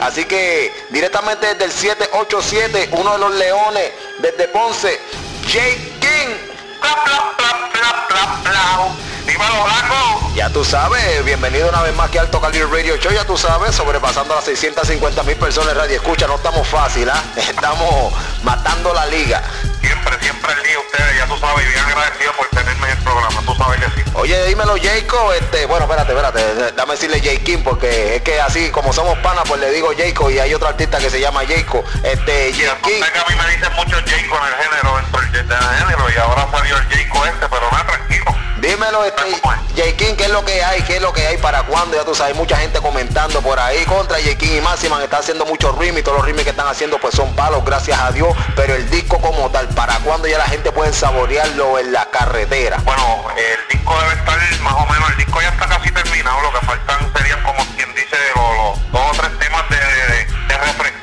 Así que directamente desde el 787, uno de los leones desde Ponce, Jake King. Dímelo, Blanco. Ya tú sabes, bienvenido una vez más que Alto Cali Radio Show, ya tú sabes, sobrepasando las 650 mil personas radio escucha, no estamos fácil, ¿ah? estamos matando la liga. Siempre, siempre el día ustedes, ya tú sabes, bien agradecido por tenerme en el programa, tú sabes que sí. Oye, dímelo, Jacob, este, bueno, espérate, espérate, dame decirle J. King, porque es que así como somos panas, pues le digo Jacob y hay otro artista que se llama Jacob. Este, King. a mí me dicen mucho Jayco en el género, dentro del género, y ahora salió el Jayco este, pero nada, tranquilo. Dímelo, este, J. King, ¿qué es lo que hay? ¿Qué es lo que hay? ¿Para cuándo? Ya tú sabes, mucha gente comentando por ahí contra J. King y Máxima, está haciendo muchos remix, todos los remix que están haciendo pues son palos, gracias a Dios, pero el disco como tal, ¿para cuándo ya la gente puede saborearlo en la carretera? Bueno, el disco debe estar más o menos, el disco ya está casi terminado, lo que faltan serían como quien dice los, los dos o tres temas de, de, de refrescar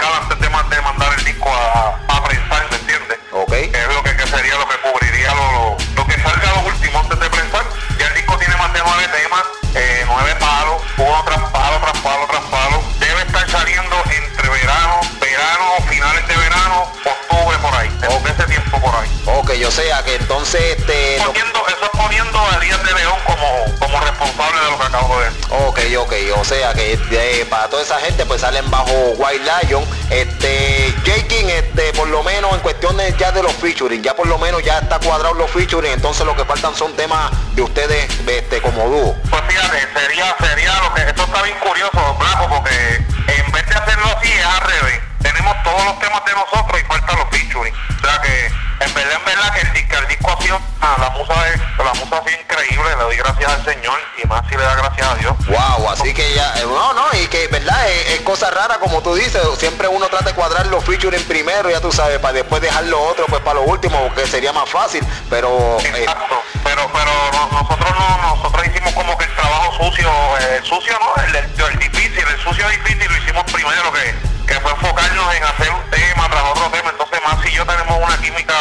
sea que entonces este... lo- Poniendo, eso es poniendo a Díaz de León como, como responsable de lo que acabo de decir. Ok, ok, o sea que para toda esa gente pues salen bajo White Lion. Este, J. King, este, por lo menos en cuestiones ya de los featuring, ya por lo menos ya está cuadrado los featuring, entonces lo que faltan son temas de ustedes este, como dúo. Pues fíjate, sería, sería lo que, esto está bien curioso, Blanco, porque en vez de hacerlo así es al revés. Tenemos todos los temas de nosotros y faltan los featuring. O sea que, en verdad, en verdad que el, dis- que el disco ha sido, ah, la musa es, la musa ha sido increíble, le doy gracias al Señor y más si le da gracias a Dios. Wow, así que ya, eh, no, no, y que verdad, es, es cosa rara como tú dices, siempre uno trata de cuadrar los featuring primero, ya tú sabes, para después dejar lo otro pues para lo último, porque sería más fácil, pero... eh, Exacto, pero pero no- nosotros no, nosotros hicimos como que el trabajo sucio, eh, el sucio no, el, el- el difícil, el sucio difícil lo hicimos primero que, que fue enfocarnos en hacer un tema tras otro tema, entonces más y yo tenemos una química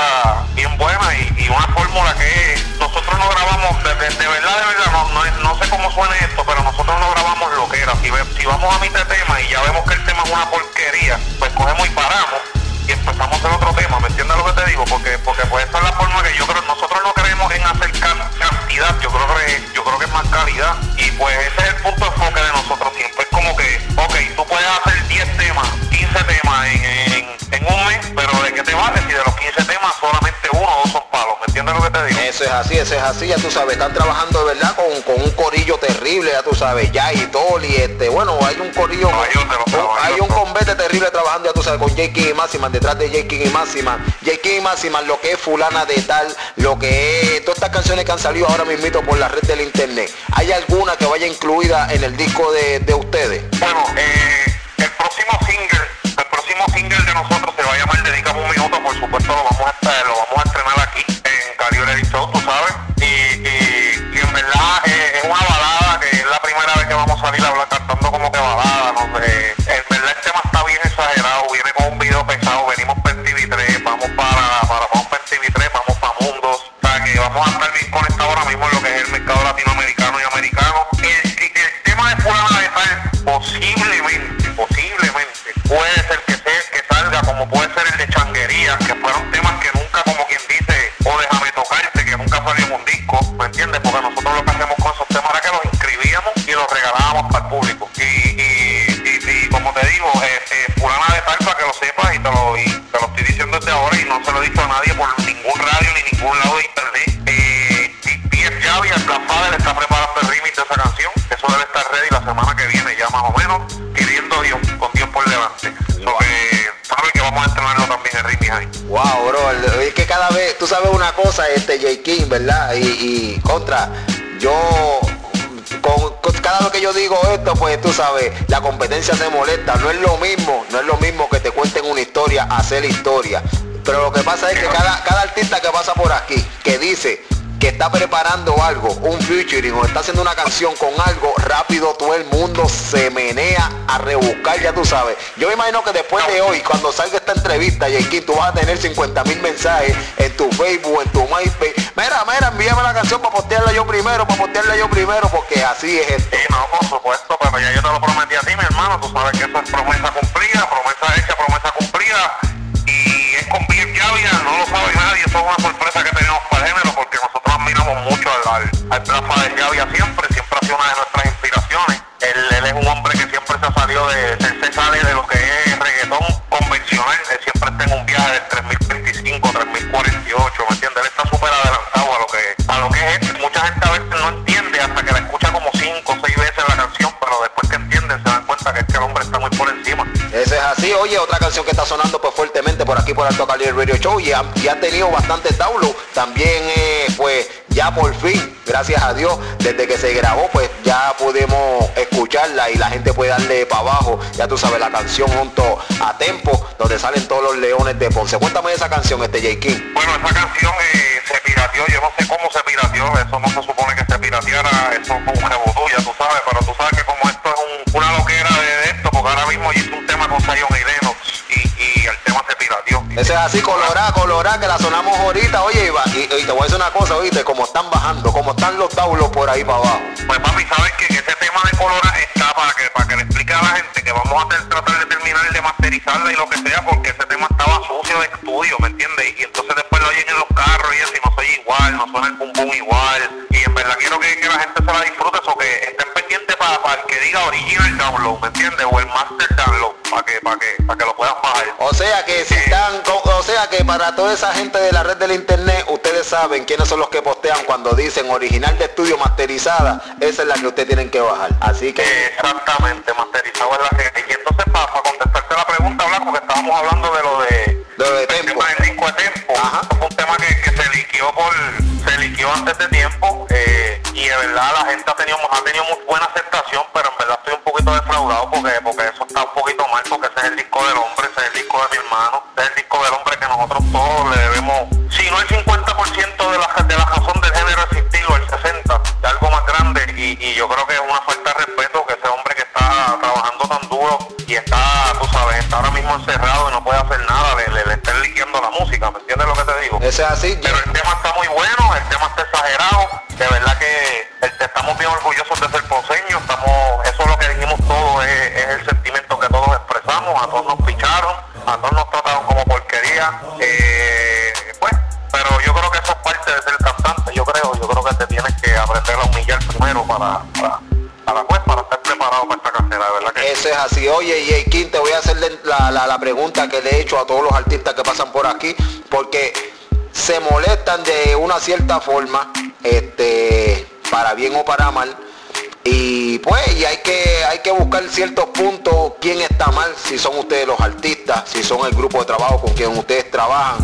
bien buena y, una fórmula que nosotros no grabamos, de, de- verdad, de verdad, no, no, no sé cómo suene esto, pero nosotros no grabamos lo que era, si, ve- si vamos a mitad tema y ya vemos que el tema es una porquería, pues cogemos y paramos y empezamos a hacer otro tema, ¿me entiendes lo que te digo? Porque porque pues esa es la forma que yo creo, nosotros no creemos en hacer can- cantidad, yo creo que yo creo que es más calidad. Y pues ese es el punto de enfoque de nosotros como que, ok, tú puedes hacer 10 temas, 15 temas en, en, en un mes, pero ¿de qué te vale si de los 15 temas solamente uno o dos son palos? ¿Me entiendes lo que te digo? Eso es así, eso es así, ya tú sabes, están trabajando de verdad con, con un corillo terrible, ya tú sabes, ya y Toli, este, bueno, hay un corillo, un- caballotes. hay un combate terrible trabajando, ya tú sabes, con J. King y Máxima, detrás de J. King y Máxima, J. King y Máxima, lo que es fulana de tal, lo que es, todas estas canciones que han salido ahora mismito por la red del internet, ¿hay alguna que vaya incluida en el disco de, de ustedes? Bueno, eh, el próximo single, el próximo single de nosotros se va a llamar Dedicamos un minuto, por supuesto lo vamos a estar- lo vamos a radio ni ningún lado de internet. Eh, P.S. Javi, Father, está preparando el remix de esa canción. Eso debe estar ready la semana que viene, ya más o menos, queriendo Dios, con Dios por delante. Lo que sabe que vamos a estrenarlo también el remix ahí. Wow, bro, es que cada vez, tú sabes una cosa, este J. King, ¿verdad? Y, y contra, yo, con, con cada vez que yo digo esto, pues tú sabes, la competencia se molesta. No es lo mismo, no es lo mismo que te cuenten una historia, hacer historia. Pero lo que pasa es que cada, cada artista que pasa por aquí, que dice, que está preparando algo, un featuring o está haciendo una canción con algo, rápido todo el mundo se menea a rebuscar, ya tú sabes. Yo me imagino que después de hoy, cuando salga esta entrevista, King, tú vas a tener 50 mil mensajes en tu Facebook, en tu MySpace. Mira, mira, envíame la canción para postearla yo primero, para postearla yo primero, porque así es esto. Sí, no, por supuesto, pero ya yo te lo prometí a ti, mi hermano. Tú sabes que eso es promesa cumplida, promesa hecha, promesa cumplida. No lo sabe nadie, eso es una sorpresa que tenemos para el género, porque nosotros admiramos mucho al, al, al Plaza de Javia siempre, siempre ha sido una de nuestras inspiraciones. Él, él es un hombre que siempre se salió de, se sale de lo que es reggaetón convencional, él siempre está en un viaje del 3025, 3048, ¿me entiendes? Él está súper adelantado a lo que a lo que es. Mucha gente a veces no entiende hasta que la escucha como cinco o seis veces la canción, pero después que entienden se dan cuenta que es que el hombre está muy por encima. Eso es así, oye, otra canción que está sonando por Alto Cali Radio Show y ha, y ha tenido bastante download. También eh, pues ya por fin, gracias a Dios, desde que se grabó pues ya pudimos escucharla y la gente puede darle para abajo, ya tú sabes, la canción junto a Tempo, donde salen todos los leones de Ponce. Cuéntame esa canción, este J. King. Bueno, esa canción eh, se pirateó, yo no sé cómo se pirateó, eso no se supone que se pirateara, eso fue un rebotó, ya tú sabes, pero tú sabes que como esto es un, una loquera de, esto, porque ahora mismo hice un tema con Zion y Ese es así, colorá, colorá, que la sonamos ahorita, oye, y, te voy a decir una cosa, oíste, como están bajando, como están los downloads por ahí para abajo. Pues papi, ¿sabes que ese tema de colorá está para que, para que le explique a la gente que vamos a tratar de terminar de masterizarla y lo que sea, porque ese tema estaba sucio de estudio, ¿me entiendes? Y entonces lo oyen en los carros y eso, y no soy igual, no suena el pum pum igual. Y en verdad quiero que, que la gente se la disfrute, o que estén pendientes para, para el que diga original download, ¿me entiendes? O el master download, para que, para que, para que lo puedan bajar. O sea que si están, o sea que para toda esa gente de la red del internet, ustedes saben quiénes son los que postean cuando dicen original de estudio masterizada, esa es la que ustedes tienen que bajar. Así que. Exactamente, masterizado es la que. Y entonces para, para contestarte la pregunta, Blanco, que estábamos hablando de lo de, de, el tempo. tema del disco de tempo. Ajá. Fue un tema que, que se liquió por, se liquió antes de tiempo, eh, y de verdad la gente ha tenido, ha tenido muy buena aceptación, pero en verdad estoy un poquito defraudado porque, porque eso está un poquito orgullosos de ser ponceños, estamos, eso es lo que dijimos todos, es, el sentimiento que todos expresamos, a todos nos picharon, a todos nos trataron como porquería, eh, pues, pero yo creo que eso es parte de ser cantante, yo creo, yo creo que te tienes que aprender a humillar primero para, para, para pues, para estar preparado para esta carrera, verdad que Eso es así. Oye, y King, te voy a hacer la, la, la pregunta que le he hecho a todos los artistas que pasan por aquí, porque se molestan de una cierta forma, este, para bien o para mal. Y pues, y hay que, hay que buscar ciertos puntos, quién está mal, si son ustedes los artistas, si son el grupo de trabajo con quien ustedes trabajan.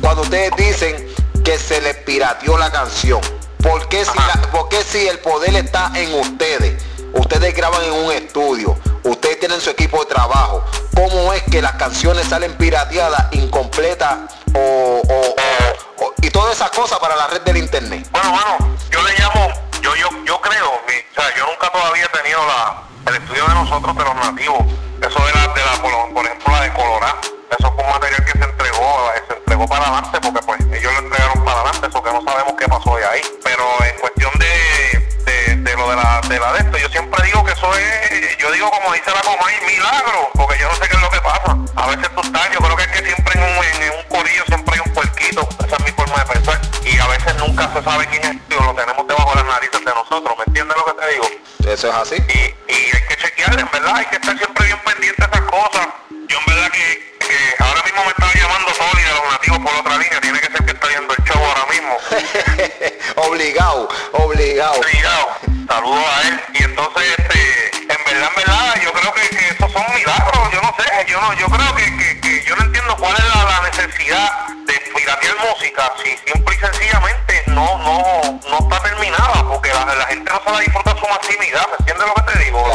Cuando ustedes dicen que se les pirateó la canción, ¿por qué si, la, por qué si el poder está en ustedes? Ustedes graban en un estudio, ustedes tienen su equipo de trabajo. ¿Cómo es que las canciones salen pirateadas, incompletas o, o, o, o y todas esas cosas para la red del internet? Bueno, bueno, yo le llamo, yo, yo, creo, o sea, yo nunca todavía he tenido la, el estudio de nosotros de los nativos. Eso de la, de la por, por ejemplo, la de Colorado. Eso fue un material que se entregó, se entregó para adelante porque pues ellos lo entregaron para adelante, eso que no sabemos qué pasó de ahí. Pero en cuestión de, de, lo de la, de la de esto, yo siempre digo que eso es, yo digo como dice la Comay, milagro, porque yo no sé qué es lo que pasa. A veces tú estás, yo creo que es que siempre en un, en un corillo siempre hay un puerquito, esa es mi forma de pensar. Y a veces nunca se sabe quién es, te digo? Eso es así. Y, y hay que chequear, en verdad, hay que estar siempre bien pendiente de esas cosas. Yo en verdad que, que ahora mismo me estaba llamando Tony de los nativos por otra línea, tiene que ser que está viendo el show ahora mismo. obligado, obligado. Obligado. Saludos a él. Y entonces, este, en verdad, en verdad, yo creo que, que esos son milagros, yo no sé, yo no, yo creo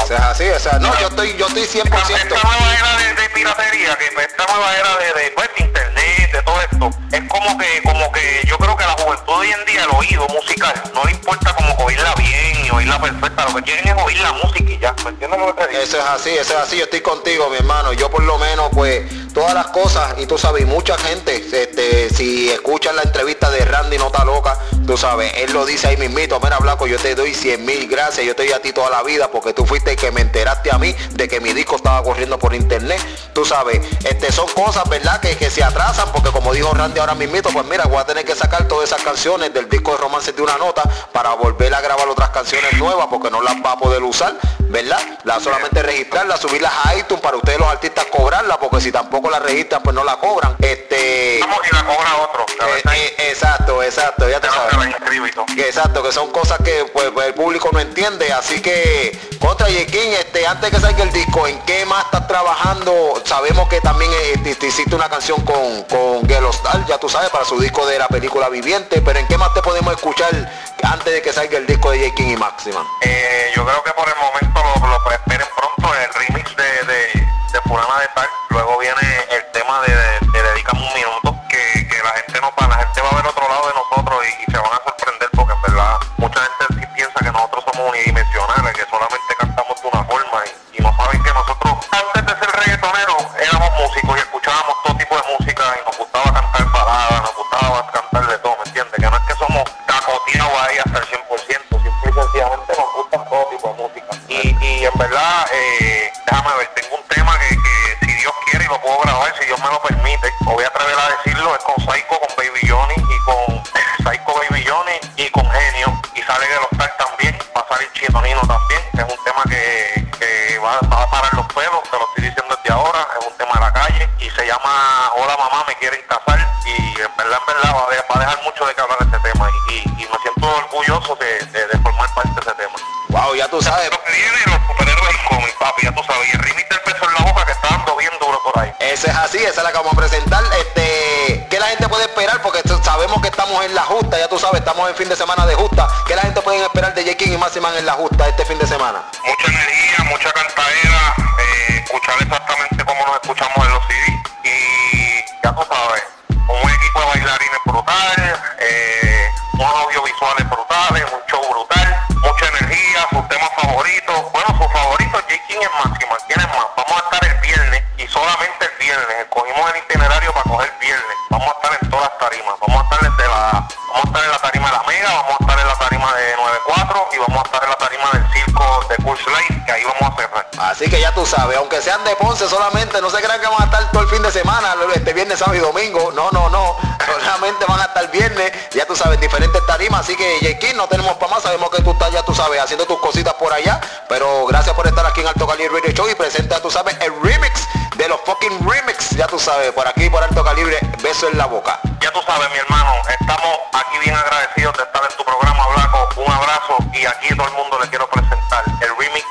Eso es así, o sea, no, yo estoy, yo estoy 100%. Esta, esta nueva era de, de piratería, que esta nueva era de, de, pues, de internet, de todo esto, es como que, como que yo creo que la juventud hoy en día el oído musical no le importa como oírla bien y oírla perfecta, lo que quieren es oír la música y ya, ¿me entiendes lo que te digo? Eso es así, eso es así, yo estoy contigo, mi hermano, yo por lo menos pues todas las cosas y tú sabes, mucha gente, este, si escuchan la entrevista de Randy Nota Loca, tú sabes, él lo dice ahí mismito, mira Blanco, yo te doy 100 mil gracias, yo te doy a ti toda la vida porque tú fuiste el que me enteraste a mí de que mi disco estaba corriendo por internet, tú sabes, este, son cosas, ¿verdad? Que, que se atrasan porque como dijo Randy ahora mismito, pues mira, voy a tener que sacar todas esas canciones del disco de romance de una nota para volver a grabar otras canciones nuevas porque no las va a poder usar, ¿verdad? La solamente registrarlas, subirlas a iTunes para ustedes los artistas cobrarlas porque si tampoco la registran pues no la cobran. Este Vamos y la cobra otro. Eh, eh, exacto, exacto, ya te sabes. Exacto, que son cosas que pues, el público no entiende, así que contra Yekin, este, antes que salga el disco, ¿en qué más estás trabajando? Sabemos que también eh, hiciste una canción con, con Gelostal, ya tú sabes, para su disco de la película Viviente, pero ¿en qué más te podemos escuchar antes de que salga el disco de J. y Máxima? Eh, yo creo que por tema de la calle y se llama Hola mamá, me quieren casar y en verdad, en verdad va a, dejar, mucho de que hablar este tema y, me siento orgulloso de, de, de, formar parte de ese tema. Wow, ya tú sabes. Lo que viene los superhéroes cómics, papi, ya tú sabes, y el remix del peso en la boca que está dando bien duro por ahí. Ese es así, esa es la que vamos a presentar. Este, ¿qué la gente puede esperar? Porque sabemos que estamos en la justa, ya tú sabes, estamos en fin de semana de justa. ¿Qué la gente puede esperar de J. y Máxima en la justa este fin de semana? Mucha energía, mucha cantadera, eh, escuchar exactamente escuchamos en los CD. Y ya tú sabes, un equipo de bailarines brutal, eh, unos audiovisuales brutales, un show brutal, mucha energía, sus temas favoritos. Bueno, sus favoritos, J. King es máxima. ¿Quién más? Vamos a estar el viernes y solamente el viernes. Escogimos el itinerario para coger viernes. Vamos a estar en todas las tarimas. Vamos a estar desde la, vamos a estar en la tarima de la Mega, vamos a estar en la tarima de 94 y vamos a estar en la tarima del circo de Curse Light, que ahí vamos a cerrar. Así que ya sabes, aunque sean de Ponce solamente, no se crean que van a estar todo el fin de semana, este viernes, sábado y domingo. No, no, no. Solamente van a estar viernes, ya tú sabes, diferentes tarimas. Así que Jekin, no tenemos para más, sabemos que tú estás, ya tú sabes, haciendo tus cositas por allá. Pero gracias por estar aquí en Alto Calibre Radio Show y presenta, tú sabes, el remix de los fucking remix, ya tú sabes, por aquí por Alto Calibre, beso en la boca. Ya tú sabes, mi hermano, estamos aquí bien agradecidos de estar en tu programa, Blanco. Un abrazo y aquí todo el mundo le quiero presentar el remix